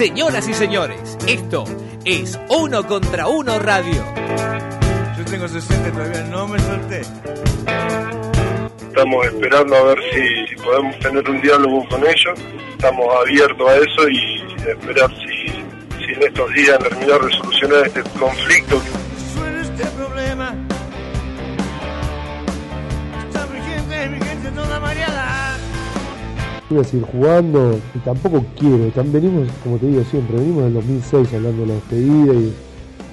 Señoras y señores, esto es Uno contra Uno Radio. Yo tengo 60 y todavía no me solté. Estamos esperando a ver si podemos tener un diálogo con ellos. Estamos abiertos a eso y esperar si, si en estos días terminar de solucionar este conflicto. Este problema. Está toda mareada. Voy a seguir jugando y tampoco quiero. Tam- venimos, como te digo siempre, venimos del 2006 hablando de la despedida y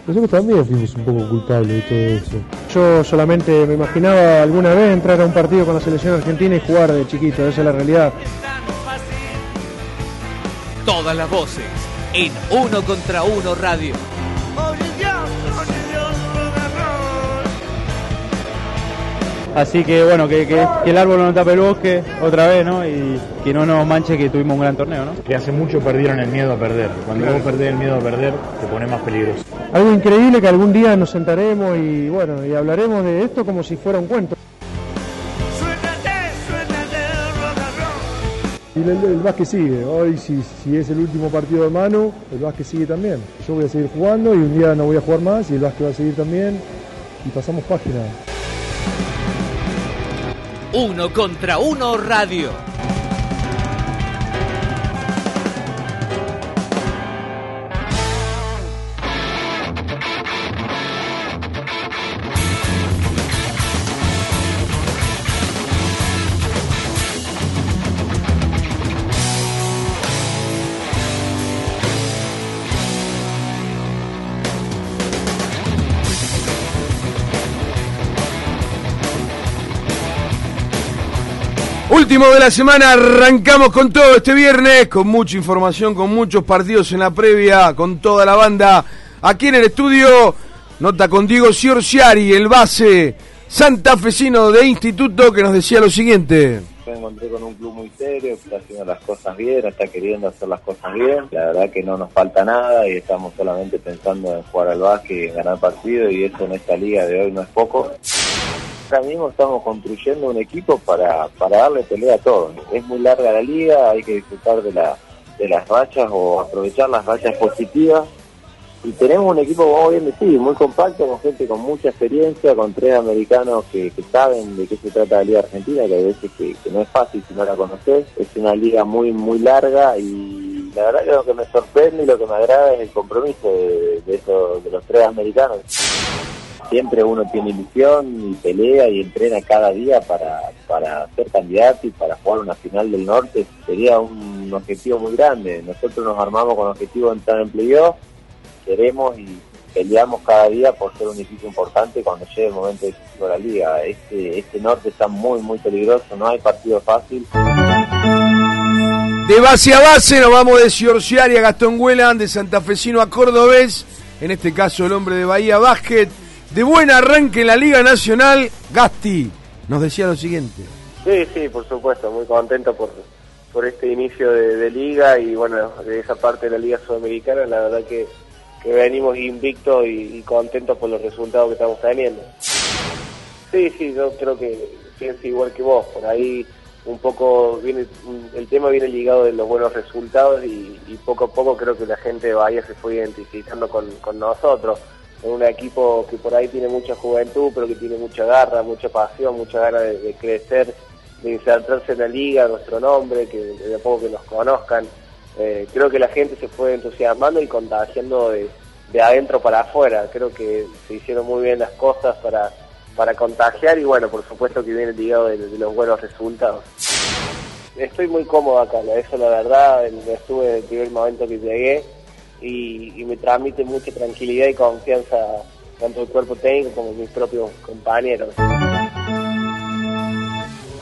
nosotros también fuimos un poco culpables de todo eso. Yo solamente me imaginaba alguna vez entrar a un partido con la selección argentina y jugar de chiquito, esa es la realidad. Todas las voces en Uno contra Uno Radio. Así que bueno, que, que- que el árbol no tape el bosque otra vez, ¿no? Y que no nos manche que tuvimos un gran torneo, ¿no? que hace mucho perdieron el miedo a perder. Cuando vos perdés el miedo a perder, te pones más peligroso. Algo increíble que algún día nos sentaremos y bueno, y hablaremos de esto como si fuera un cuento. Y el, el básquet sigue. Hoy, si, si es el último partido de mano, el básquet sigue también. Yo voy a seguir jugando y un día no voy a jugar más y el básquet va a seguir también. Y pasamos página. Uno contra Uno Radio. Último de la semana, arrancamos con todo este viernes, con mucha información, con muchos partidos en la previa, con toda la banda aquí en el estudio. Nota con Diego Ciorciari, el base santafesino de instituto, que nos decía lo siguiente. Me encontré con un club muy serio, está haciendo las cosas bien, está queriendo hacer las cosas bien. La verdad que no nos falta nada y estamos solamente pensando en jugar al básquet en ganar partidos y eso en esta liga de hoy no es poco. Ahora mismo estamos construyendo un equipo para, para darle pelea a todos. Es muy larga la liga, hay que disfrutar de, la, de las rachas o aprovechar las rachas positivas. Y tenemos un equipo, como bien decís, muy compacto, con gente con mucha experiencia, con tres americanos que, saben de qué se trata la Liga Argentina, que hay veces que, no es fácil si no la conoces. Es una liga muy, muy larga y la verdad que lo que me sorprende y lo que me agrada es el compromiso de, esos- de los tres americanos. Siempre uno tiene ilusión y pelea y entrena cada día para, para ser candidato y para jugar una final del norte. Sería un objetivo muy grande. Nosotros nos armamos con el objetivo de entrar en playoff queremos y peleamos cada día por ser un equipo importante cuando llegue el momento decisivo de la liga. Este, este norte está muy, muy peligroso, no hay partido fácil. De base a base nos vamos de Ciorciari a Gastón Huelan, de santafesino a cordobés, en este caso el hombre de Bahía Basket. De buen arranque en la Liga Nacional, Gasti nos decía lo siguiente. Sí, sí, por supuesto, muy contento por, por este inicio de, de liga y bueno, de esa parte de la liga sudamericana, la verdad que, que venimos invictos y, y contentos por los resultados que estamos teniendo. Sí, sí, yo creo que pienso igual que vos, por ahí un poco viene, el tema viene ligado de los buenos resultados y, poco a poco creo que la gente de Bahía se fue identificando con, con nosotros. Es un equipo que por ahí tiene mucha juventud, pero que tiene mucha garra, mucha pasión, mucha ganas de, crecer, de insertarse en la liga, nuestro nombre, que de a poco que nos conozcan. Eh, creo que la gente se fue entusiasmando y contagiando de, de adentro para afuera. Creo que se hicieron muy bien las cosas para, para contagiar y bueno, por supuesto que viene ligado de, de los buenos resultados. Estoy muy cómodo acá, eso la verdad, estuve desde el primer momento que llegué y, me transmite mucha tranquilidad y confianza tanto el cuerpo técnico como mis propios compañeros.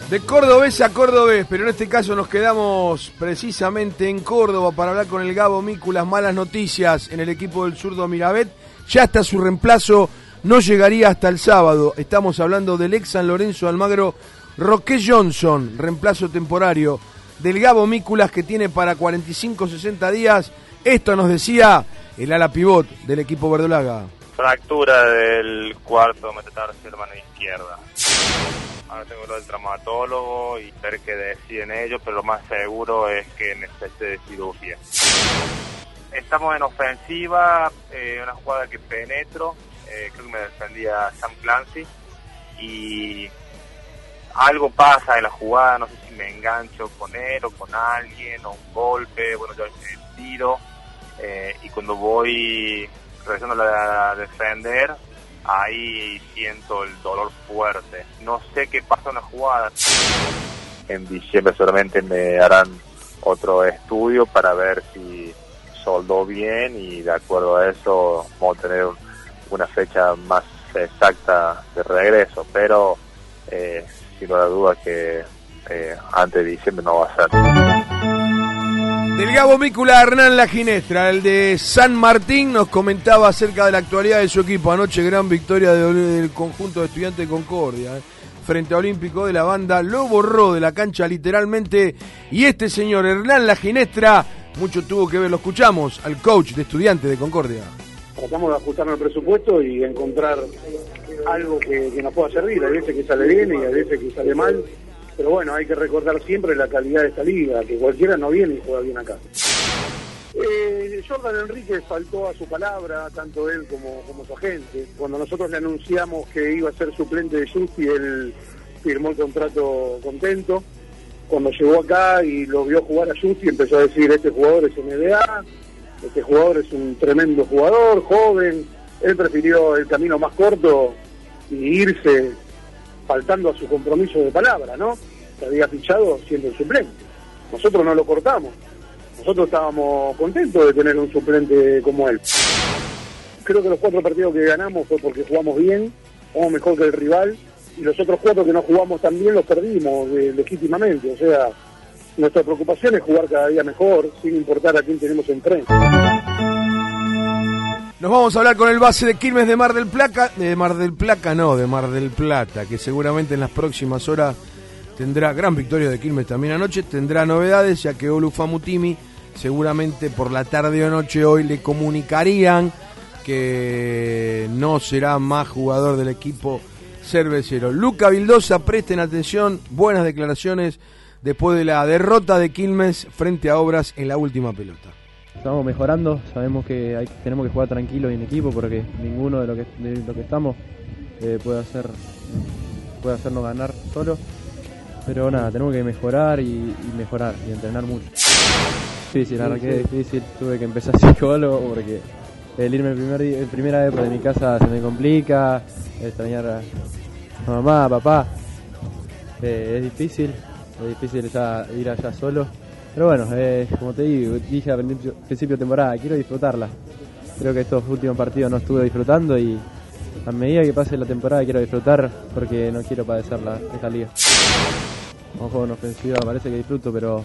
De cordobés a cordobés, pero en este caso nos quedamos precisamente en Córdoba para hablar con el Gabo Mículas. Malas noticias en el equipo del zurdo Mirabet. Ya está su reemplazo, no llegaría hasta el sábado. Estamos hablando del ex San Lorenzo Almagro, Roque Johnson, reemplazo temporario del Gabo Mículas que tiene para 45-60 días. Esto nos decía el ala pivot del equipo verdolaga. Fractura del cuarto metatarsial mano izquierda. Ahora tengo lo del traumatólogo y ver qué deciden ellos, pero lo más seguro es que necesite de cirugía. Estamos en ofensiva, eh, una jugada que penetro, eh, creo que me defendía Sam Clancy y algo pasa en la jugada, no sé si me engancho con él o con alguien o un golpe, bueno, yo tiro eh, y cuando voy regresando a defender, ahí siento el dolor fuerte. No sé qué pasó en la jugada. En diciembre solamente me harán otro estudio para ver si soldó bien y de acuerdo a eso vamos a tener una fecha más exacta de regreso, pero eh, sin duda que eh, antes de diciembre no va a ser. Del Gabo Mícula Hernán La Ginestra, el de San Martín, nos comentaba acerca de la actualidad de su equipo. Anoche gran victoria del conjunto de estudiantes de Concordia. eh, Frente a Olímpico de la banda, lo borró de la cancha literalmente. Y este señor Hernán La Ginestra, mucho tuvo que ver, lo escuchamos, al coach de estudiantes de Concordia. tratamos de ajustarnos al presupuesto y encontrar algo que nos pueda servir. Hay veces que sale bien y hay veces que sale mal. Pero bueno, hay que recordar siempre la calidad de esta liga, que cualquiera no viene y juega bien acá. Eh, Jordan Enrique faltó a su palabra, tanto él como, como su agente. Cuando nosotros le anunciamos que iba a ser suplente de Justi, él firmó el contrato contento. Cuando llegó acá y lo vio jugar a Justi, empezó a decir, este jugador es NBA, este jugador es un tremendo jugador, joven. Él prefirió el camino más corto y irse faltando a su compromiso de palabra, ¿no? Se había fichado siendo el suplente. Nosotros no lo cortamos. Nosotros estábamos contentos de tener un suplente como él. Creo que los cuatro partidos que ganamos fue porque jugamos bien, jugamos mejor que el rival, y los otros cuatro que no jugamos tan bien los perdimos eh, legítimamente. O sea, nuestra preocupación es jugar cada día mejor, sin importar a quién tenemos enfrente. Nos vamos a hablar con el base de Quilmes de Mar del Plata, de Mar del Plata no, de Mar del Plata, que seguramente en las próximas horas tendrá gran victoria de Quilmes también anoche, tendrá novedades, ya que Olu Famutimi seguramente por la tarde o noche hoy le comunicarían que no será más jugador del equipo cervecero. Luca Vildosa, presten atención, buenas declaraciones después de la derrota de Quilmes frente a Obras en la última pelota. Estamos mejorando, sabemos que hay, tenemos que jugar tranquilo y en equipo porque ninguno de lo que, de lo que estamos eh, puede hacer puede hacernos ganar solo. Pero nada, tenemos que mejorar y, y mejorar y entrenar mucho. Difícil, arranqué difícil, tuve que empezar psicólogo porque el irme el primer día, el primera época de mi casa se me complica, extrañar a a mamá, a papá. Eh, es difícil, es difícil ya ir allá solo. Pero bueno, eh, como te digo, dije al principio, de temporada, quiero disfrutarla. Creo que estos últimos partidos no estuve disfrutando y a medida que pase la temporada quiero disfrutar porque no quiero padecer la, esta liga. Juego en ofensiva parece que disfruto, pero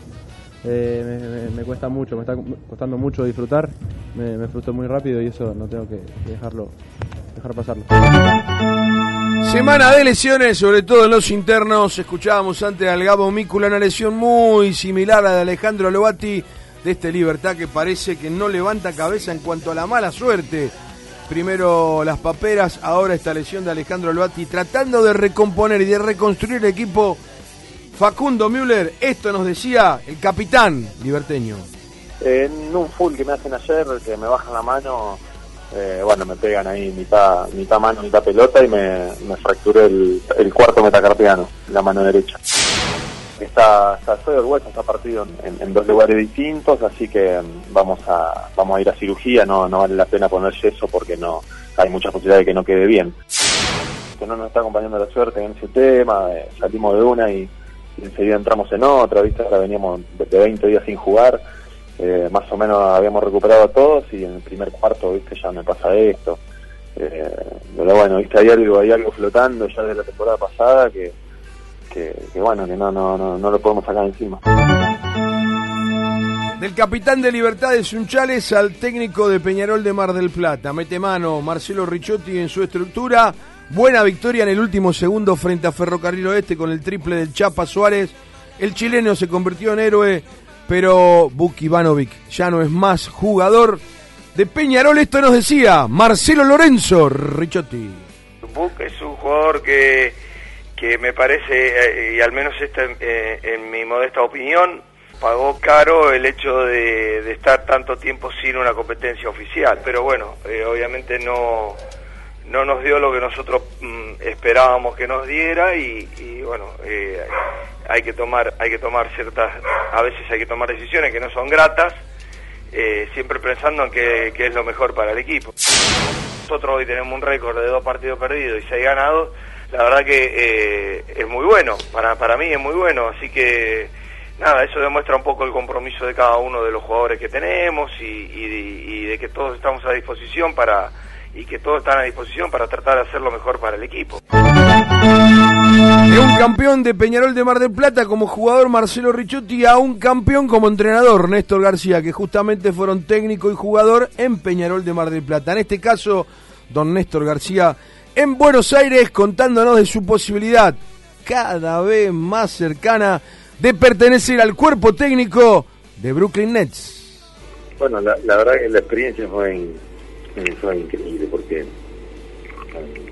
eh, me, cuesta mucho, me está costando mucho disfrutar. Me, me frustro muy rápido y eso no tengo que dejarlo, dejar pasarlo. Semana de lesiones, sobre todo en los internos. Escuchábamos antes al Gabo Mícula una lesión muy similar a la de Alejandro Lovati de este Libertad que parece que no levanta cabeza en cuanto a la mala suerte. Primero las paperas, ahora esta lesión de Alejandro Lovati tratando de recomponer y de reconstruir el equipo. Facundo Müller, esto nos decía el capitán liberteño. En un full que me hacen ayer, que me bajan la mano, eh, bueno, me pegan ahí mitad, mitad mano, mitad pelota y me, me fracturé el, cuarto metacarpiano, la mano derecha. Está, está el hueso, está partido en, dos lugares distintos, así que mm, vamos a, vamos a ir a cirugía, no, no vale la pena poner yeso porque no, hay muchas posibilidades de que no quede bien. Que no nos está acompañando la suerte en ese tema, eh, salimos de una y, y enseguida entramos en otra, viste, ahora veníamos de 20 días sin jugar, eh, más o menos habíamos recuperado a todos y en el primer cuarto, viste, ya me pasa esto. Eh, pero bueno, viste, hay algo, hay algo flotando ya de la temporada pasada que, que, bueno, que no, no, no, no lo podemos sacar encima. Del capitán de Libertad de Sunchales al técnico de Peñarol de Mar del Plata. Mete mano Marcelo Ricciotti en su estructura. Buena victoria en el último segundo frente a Ferrocarril Oeste con el triple del Chapa Suárez. El chileno se convirtió en héroe, pero Buki Ivanovic ya no es más jugador de Peñarol. Esto nos decía Marcelo Lorenzo Ricciotti. Buck es un jugador que, que me parece, eh, y al menos esta eh, en mi modesta opinión, pagó caro el hecho de, de estar tanto tiempo sin una competencia oficial. Pero bueno, eh, obviamente no, no nos dio lo que nosotros mm, esperábamos que nos diera y, y bueno, eh, hay que tomar, hay que tomar ciertas, a veces hay que tomar decisiones que no son gratas, eh, siempre pensando en que, es lo mejor para el equipo. Nosotros hoy tenemos un récord de dos partidos perdidos y seis ganados, la verdad que eh, es muy bueno, para, para mí es muy bueno, así que nada, eso demuestra un poco el compromiso de cada uno de los jugadores que tenemos y, y- y de que todos estamos a disposición para y que todos están a disposición para tratar de hacer lo mejor para el equipo. De un campeón de Peñarol de Mar del Plata como jugador Marcelo Ricciotti a un campeón como entrenador Néstor García, que justamente fueron técnico y jugador en Peñarol de Mar del Plata. En este caso, don Néstor García en Buenos Aires contándonos de su posibilidad cada vez más cercana de pertenecer al cuerpo técnico de Brooklyn Nets. Bueno, la, la verdad que la experiencia fue, in- fue increíble porque eh,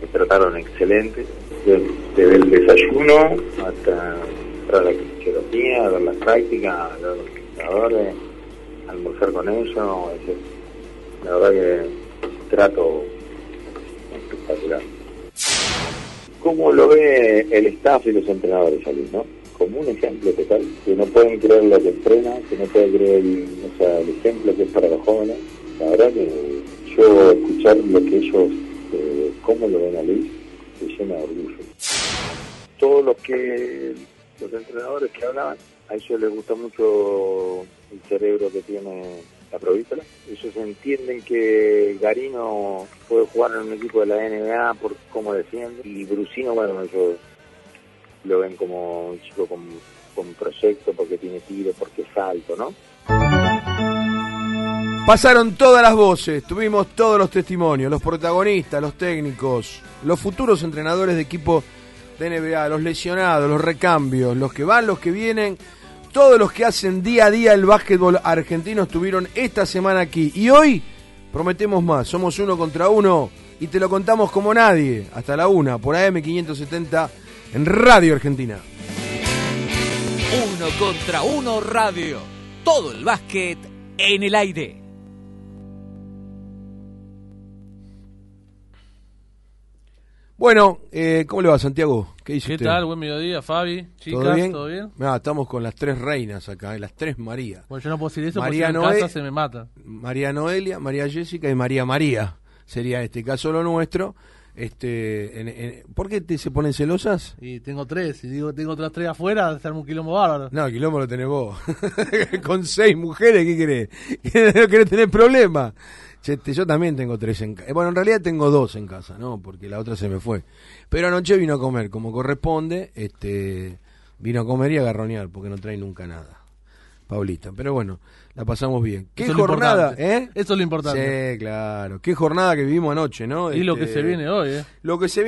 me trataron excelente, desde, el desayuno hasta para la fisioterapia, ver las prácticas, ver los jugadores, almorzar con ellos, la verdad que trato espectacular. ¿Cómo lo ve el staff y los entrenadores allí, no? Como un ejemplo total, que no pueden creer lo que entrenan, que no pueden creer o sea, el ejemplo que es para los jóvenes. La verdad que escuchar lo que ellos, eh, cómo lo ven a Luis, me llena de orgullo. Todos los que, los entrenadores que hablaban, a ellos les gusta mucho el cerebro que tiene la provítola. Ellos entienden que Garino puede jugar en un equipo de la NBA por cómo defiende y Brusino, bueno, ellos lo ven como un chico con, con proyecto porque tiene tiro, porque es alto, ¿no? Pasaron todas las voces, tuvimos todos los testimonios, los protagonistas, los técnicos, los futuros entrenadores de equipo de NBA, los lesionados, los recambios, los que van, los que vienen, todos los que hacen día a día el básquetbol argentino estuvieron esta semana aquí. Y hoy prometemos más, somos uno contra uno y te lo contamos como nadie, hasta la una, por AM570 en Radio Argentina. Uno contra uno radio. Todo el básquet en el aire. Bueno, eh, ¿cómo le va Santiago? ¿Qué dice ¿Qué usted? tal? Buen mediodía, Fabi. Chicas, ¿Todo bien? ¿todo bien? Estamos con las tres reinas acá, eh, las tres María. Bueno, yo no puedo decir eso María porque en casa se me mata. María Noelia, María Jessica y María María. Sería este caso lo nuestro. Este, en- en- ¿Por qué te, se ponen celosas? Y tengo tres, y digo, tengo otras tres afuera, se arma un quilombo bárbaro. No, el quilombo lo tenés vos. Con seis mujeres, ¿qué querés? ¿No querés tener problemas? Este, yo también tengo tres en casa. Bueno, en realidad tengo dos en casa, ¿no? Porque la otra se me fue. Pero anoche vino a comer, como corresponde, este, vino a comer y a garronear, porque no trae nunca nada. Paulita. Pero bueno, la pasamos bien. ¿Qué Eso jornada, eh? Eso es lo importante. Sí, claro. Qué jornada que vivimos anoche, ¿no? Y lo que Este, se viene hoy, ¿eh? Lo que se viene